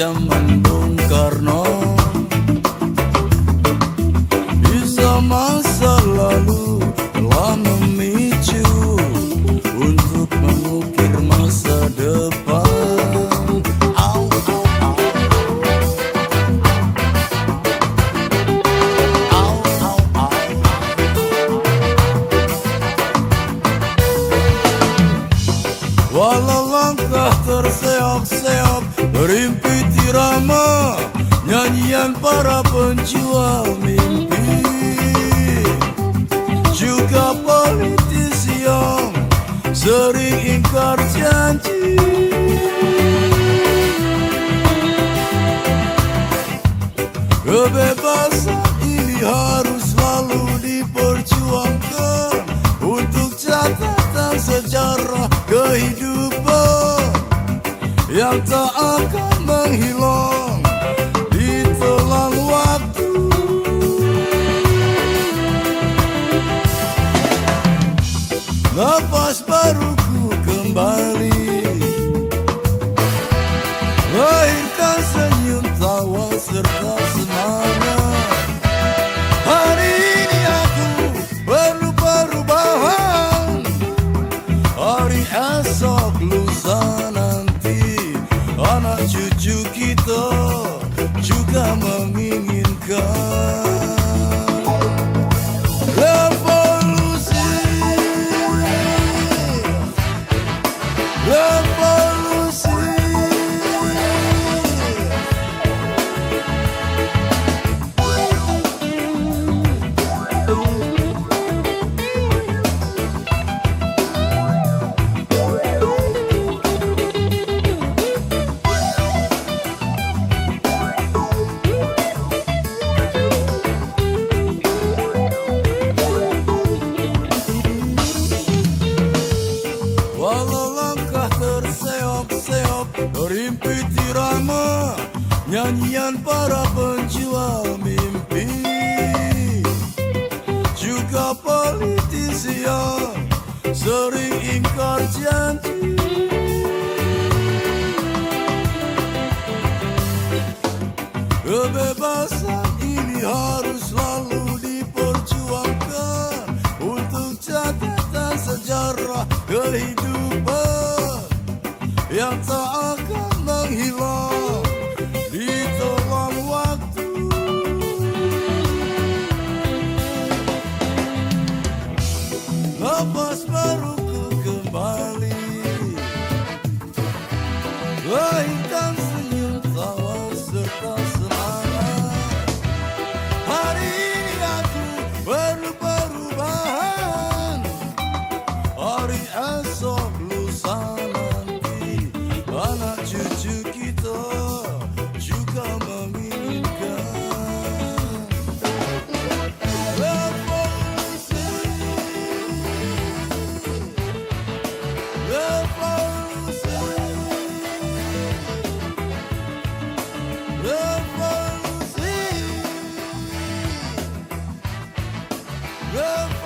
llaman Don Carnal. Terseok-seok Merimpit irama Nyanyian para penjual mimpi Juga politisi yang sering ingkar janji Kebebasan ini harus selalu diperjuangkan Untuk catatan sejarah kehidupan Yang tak akan menghilang di telan waktu. Nafas baruku juga menginginkan Irama Nyanyian para penjual mimpi. Juga politisi yang Sering ingkar janji. Kebebasan ini harus selalu diperjuangkan Untuk catatan sejarah kehidupan road